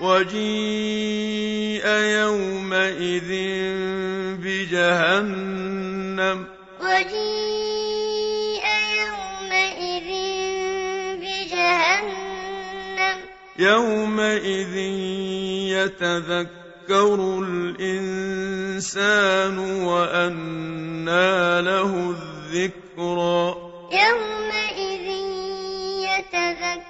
وجيء يومئذ بجهنم. وجيء يومئذ بجهنم. يومئذ يتذكر الإنسان وأنى له الذكرى. يومئذ يتذكر